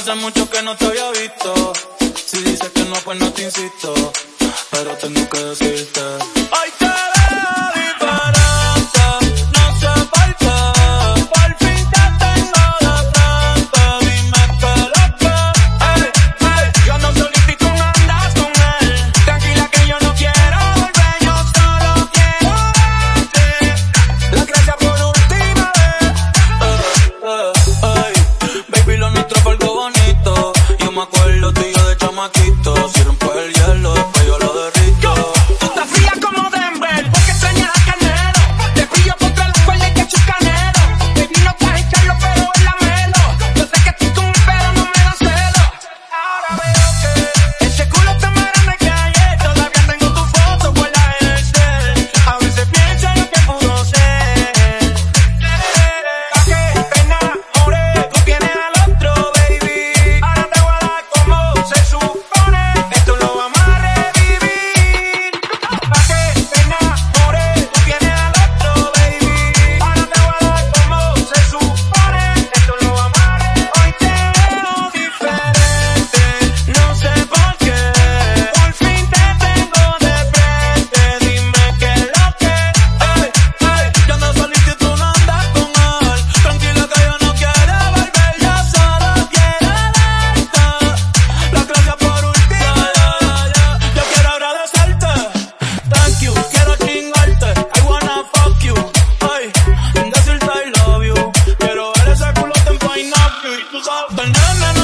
Hace mucho que no te había visto. Si dices que no, pues no te insisto. Pero tengo que decirte. ¡Ay! you, you love banana.